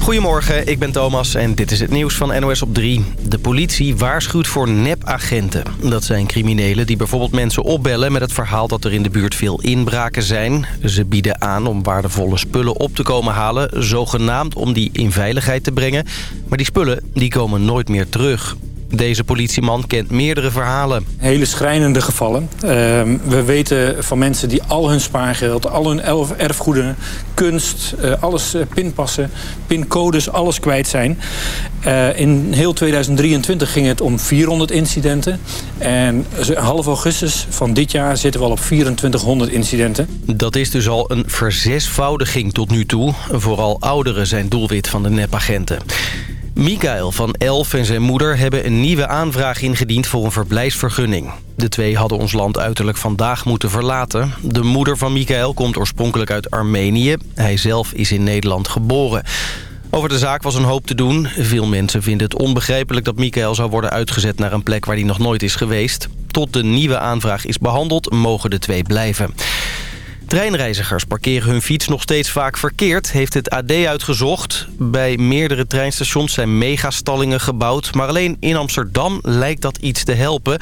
Goedemorgen, ik ben Thomas en dit is het nieuws van NOS op 3. De politie waarschuwt voor nepagenten. Dat zijn criminelen die bijvoorbeeld mensen opbellen... met het verhaal dat er in de buurt veel inbraken zijn. Ze bieden aan om waardevolle spullen op te komen halen... zogenaamd om die in veiligheid te brengen. Maar die spullen die komen nooit meer terug. Deze politieman kent meerdere verhalen. Hele schrijnende gevallen. Ehm, we weten van mensen die al hun spaargeld, al hun erfgoeden, kunst, uh, alles uh, pinpassen, pincodes, alles kwijt zijn. Uh, in heel 2023 ging het om 400 incidenten. En half augustus van dit jaar zitten we al op 2400 incidenten. Dat is dus al een verzesvoudiging tot nu toe. Vooral ouderen zijn doelwit van de nepagenten. Mikael van 11 en zijn moeder hebben een nieuwe aanvraag ingediend voor een verblijfsvergunning. De twee hadden ons land uiterlijk vandaag moeten verlaten. De moeder van Mikael komt oorspronkelijk uit Armenië. Hij zelf is in Nederland geboren. Over de zaak was een hoop te doen. Veel mensen vinden het onbegrijpelijk dat Mikael zou worden uitgezet naar een plek waar hij nog nooit is geweest. Tot de nieuwe aanvraag is behandeld, mogen de twee blijven. Treinreizigers parkeren hun fiets nog steeds vaak verkeerd, heeft het AD uitgezocht. Bij meerdere treinstations zijn megastallingen gebouwd, maar alleen in Amsterdam lijkt dat iets te helpen.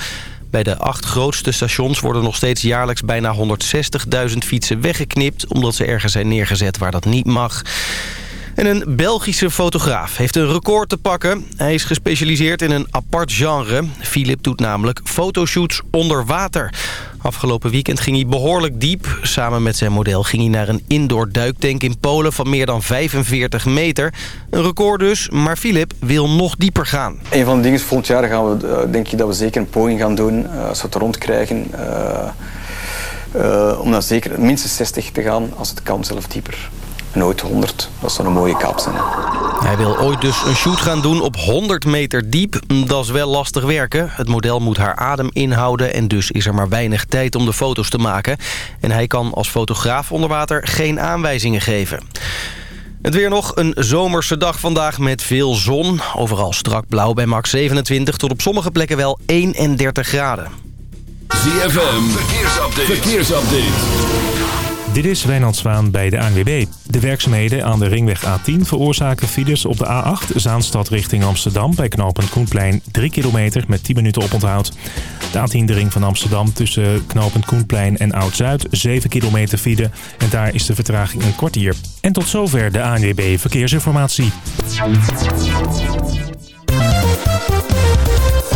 Bij de acht grootste stations worden nog steeds jaarlijks bijna 160.000 fietsen weggeknipt... omdat ze ergens zijn neergezet waar dat niet mag. En een Belgische fotograaf heeft een record te pakken. Hij is gespecialiseerd in een apart genre. Philip doet namelijk fotoshoots onder water. Afgelopen weekend ging hij behoorlijk diep. Samen met zijn model ging hij naar een indoor duiktank in Polen van meer dan 45 meter. Een record dus, maar Philip wil nog dieper gaan. Een van de dingen volgend jaar gaan we, eh, denk ik dat we zeker een poging gaan doen. Uh, als we het rondkrijgen. Uh, om dan zeker minstens 60 te gaan, als het kan zelf dieper nooit 100. Dat zou een mooie kap zijn. Hij wil ooit dus een shoot gaan doen op 100 meter diep. Dat is wel lastig werken. Het model moet haar adem inhouden... en dus is er maar weinig tijd om de foto's te maken. En hij kan als fotograaf onder water geen aanwijzingen geven. Het weer nog een zomerse dag vandaag met veel zon. Overal strak blauw bij max 27 tot op sommige plekken wel 31 graden. ZFM, verkeersupdate. verkeersupdate. Dit is Wijnand Zwaan bij de ANWB. De werkzaamheden aan de ringweg A10 veroorzaken files op de A8... Zaanstad richting Amsterdam bij knooppunt Koenplein 3 kilometer met 10 minuten oponthoud. De A10 de ring van Amsterdam tussen knooppunt Koenplein en Oud-Zuid 7 kilometer file. En daar is de vertraging een kwartier. En tot zover de ANWB Verkeersinformatie.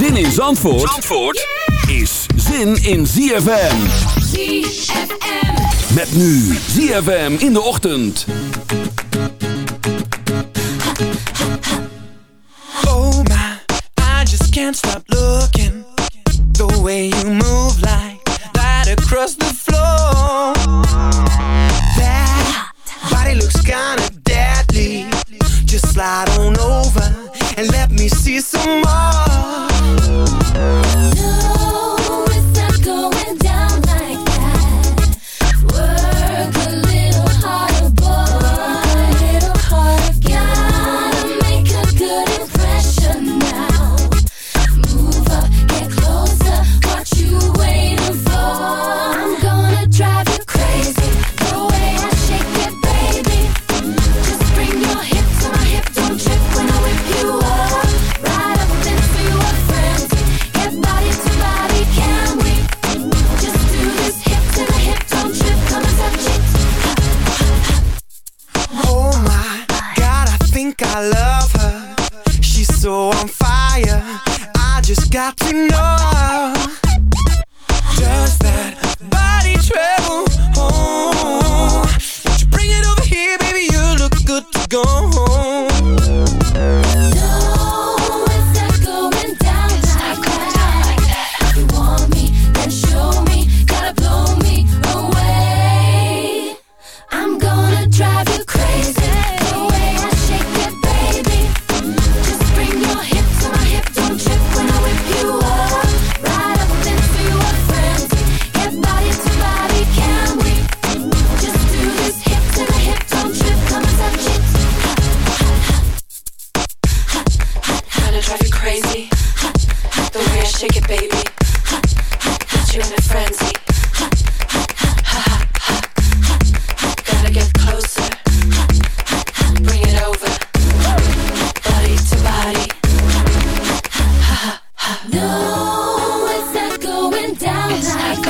Zin in Zandvoort, Zandvoort is zin in ZFM. ZFM. Met nu ZFM in de ochtend. Oh my, I just can't stop looking. The way you move like that across the floor. That body looks kinda I got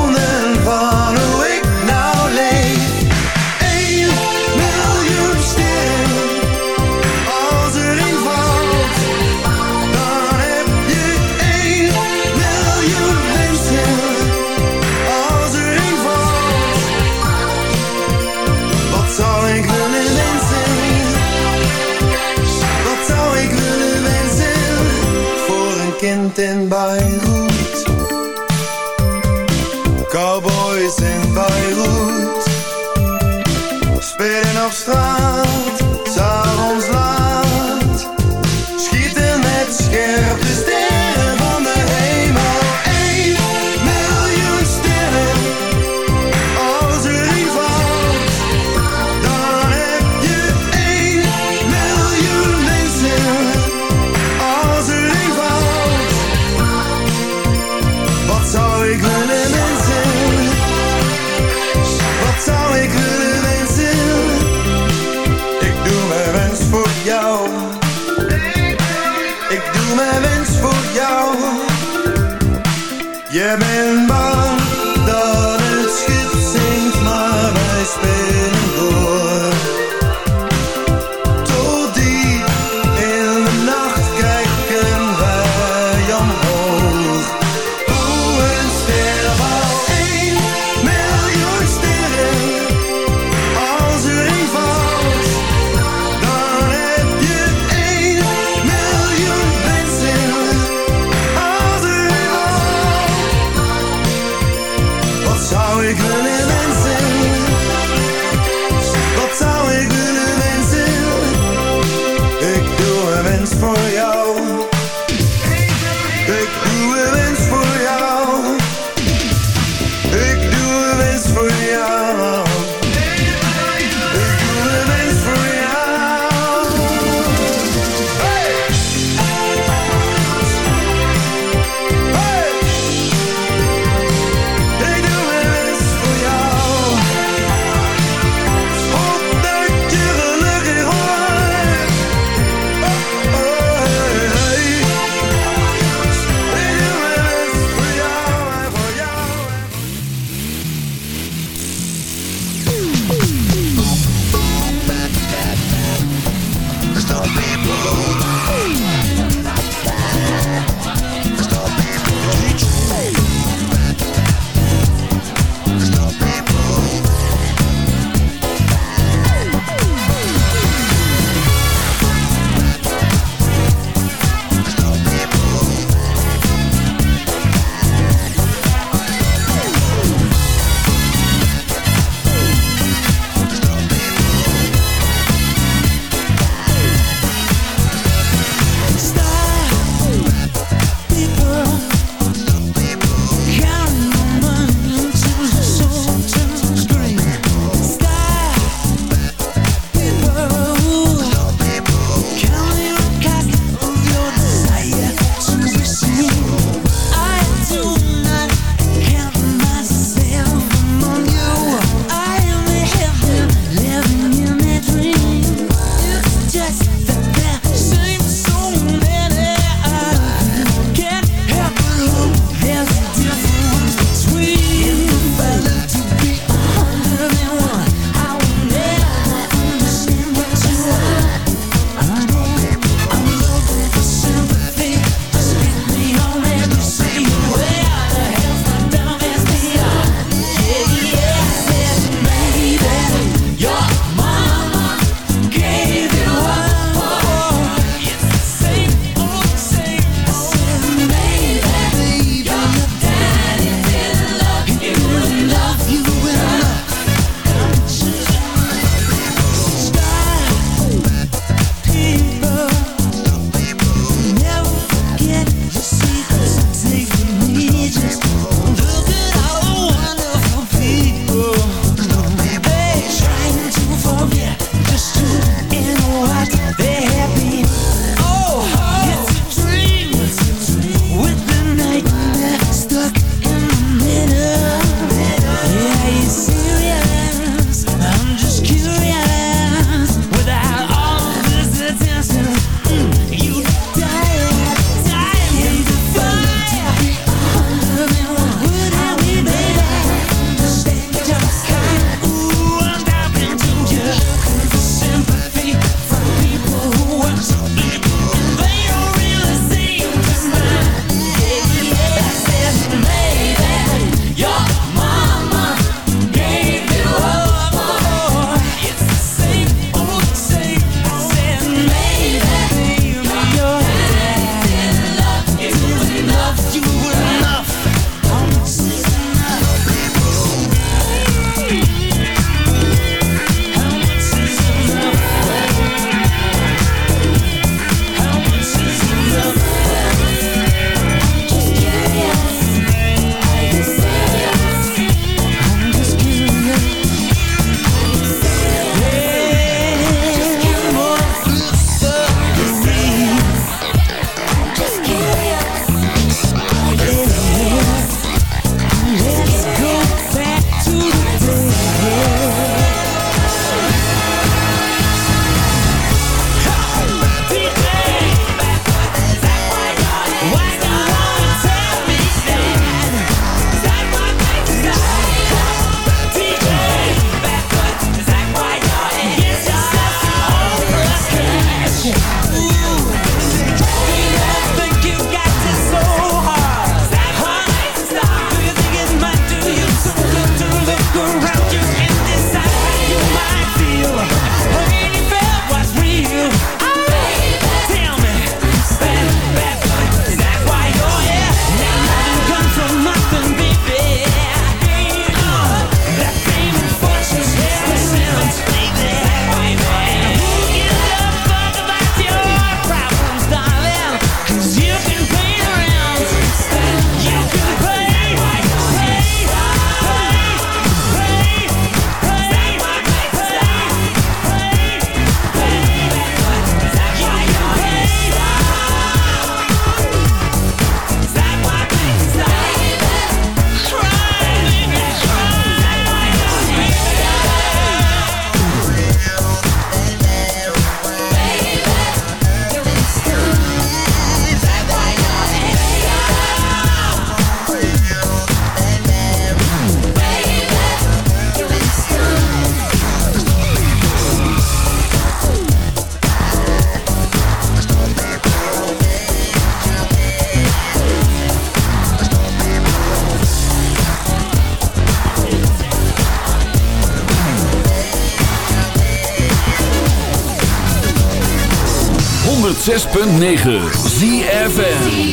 106.9 ZFN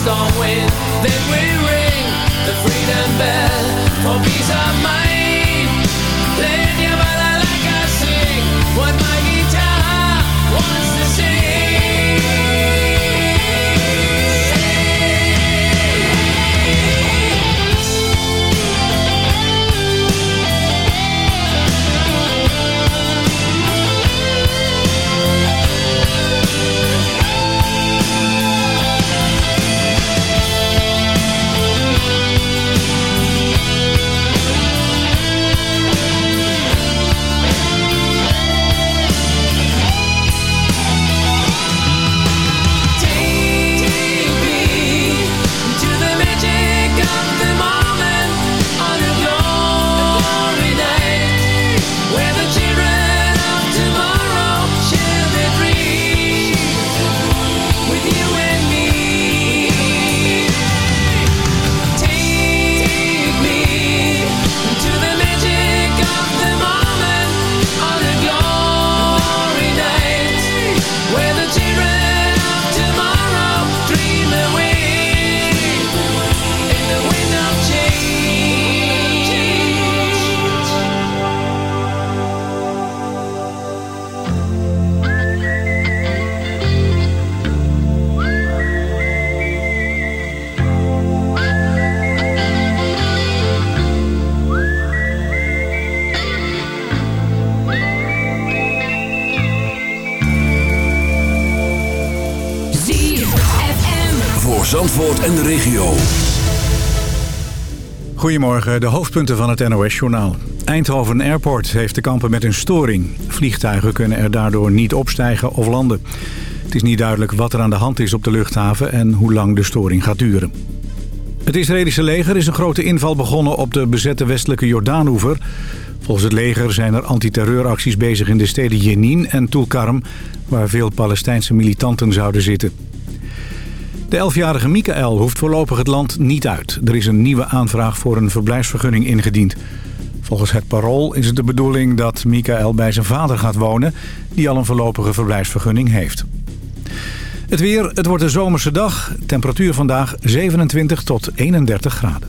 storm wind, then we ring the freedom bell for peace of mind. Voor Zandvoort en de regio. Goedemorgen, de hoofdpunten van het NOS-journaal. Eindhoven Airport heeft te kampen met een storing. Vliegtuigen kunnen er daardoor niet opstijgen of landen. Het is niet duidelijk wat er aan de hand is op de luchthaven en hoe lang de storing gaat duren. Het Israëlische leger is een grote inval begonnen op de bezette westelijke Jordaanoever. Volgens het leger zijn er antiterreuracties bezig in de steden Jenin en Tulkarm... waar veel Palestijnse militanten zouden zitten. De 11-jarige Mikael hoeft voorlopig het land niet uit. Er is een nieuwe aanvraag voor een verblijfsvergunning ingediend. Volgens het parool is het de bedoeling dat Mikael bij zijn vader gaat wonen... die al een voorlopige verblijfsvergunning heeft. Het weer, het wordt een zomerse dag. Temperatuur vandaag 27 tot 31 graden.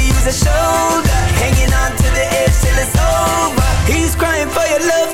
use a shoulder, hanging on to the edge till it's over. He's crying for your love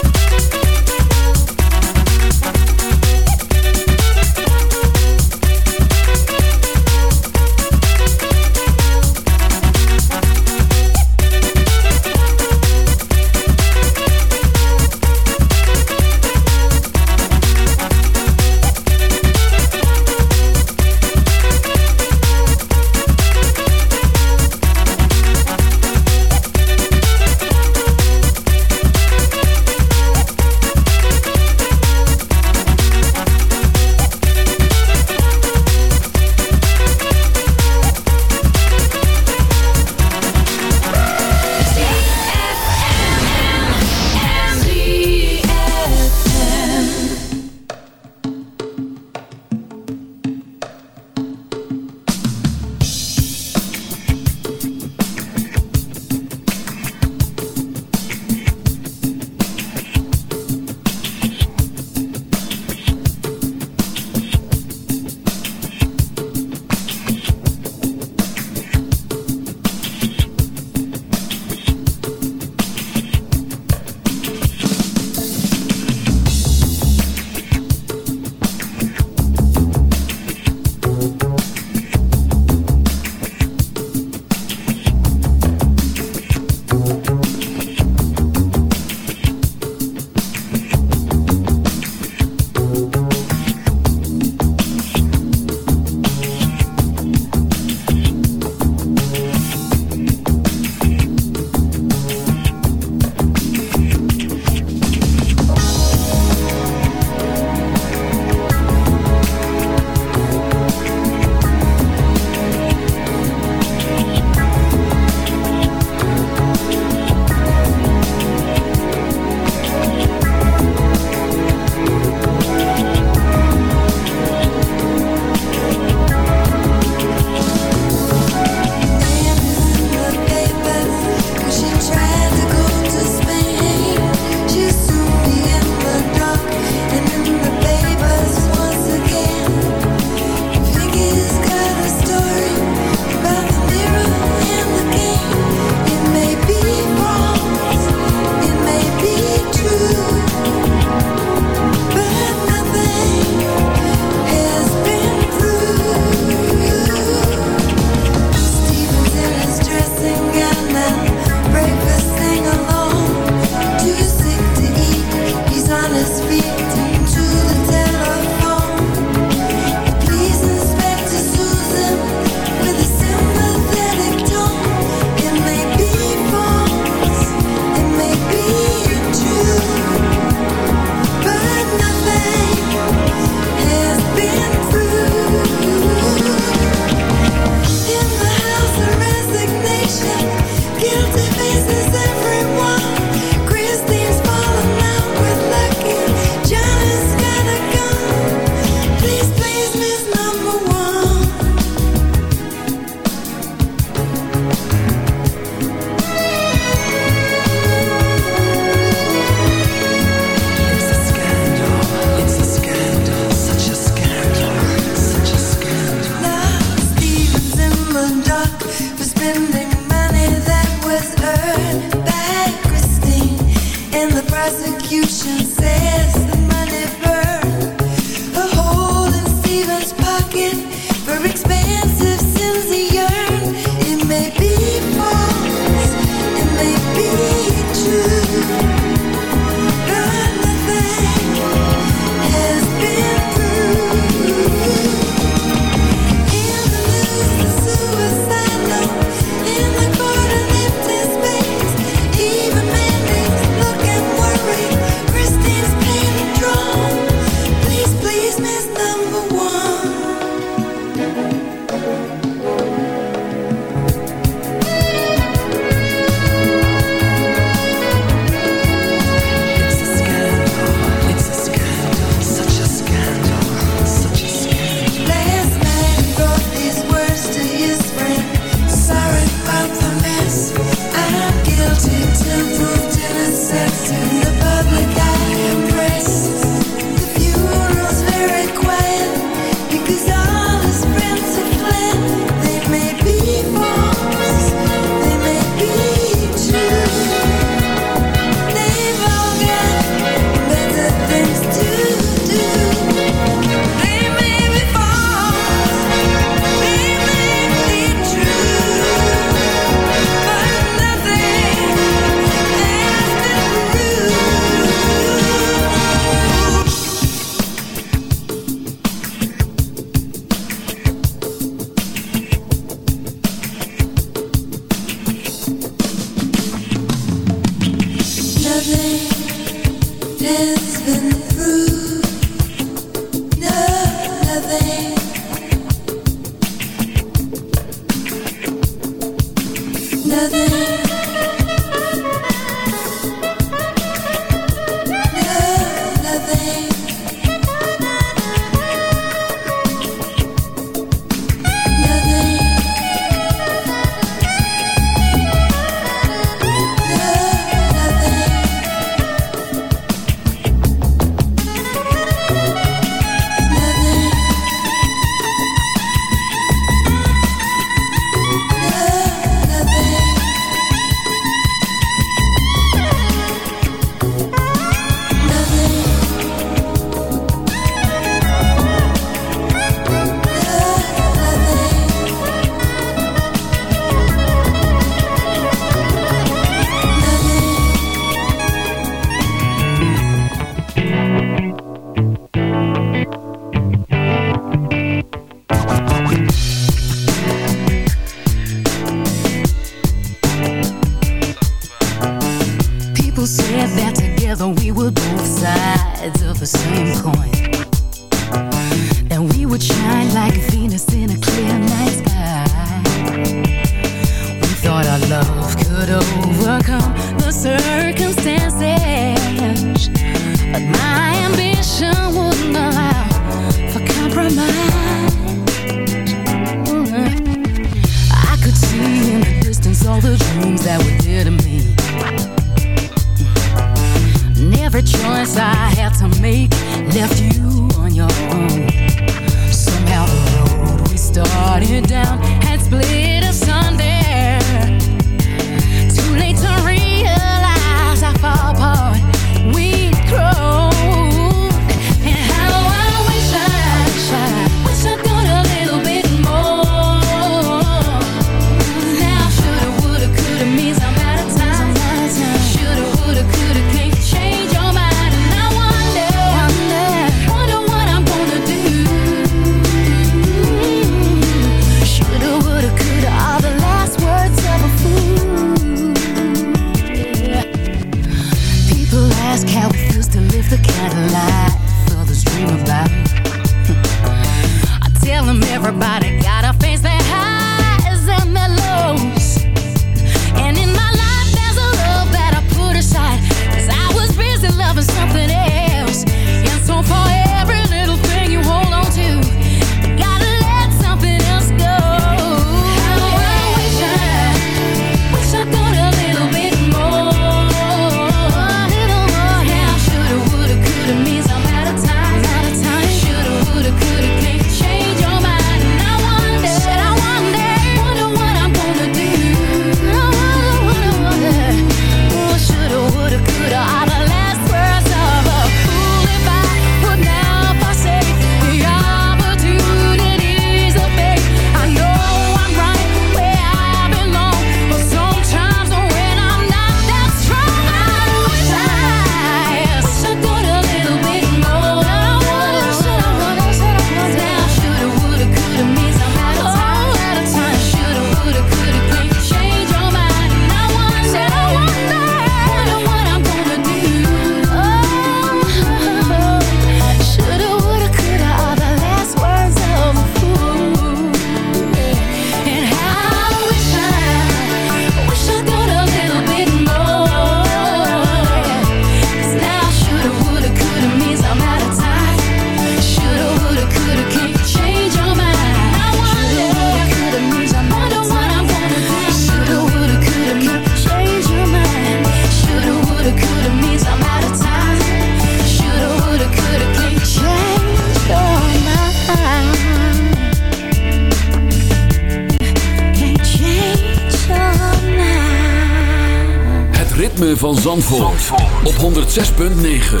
106.9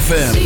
FM.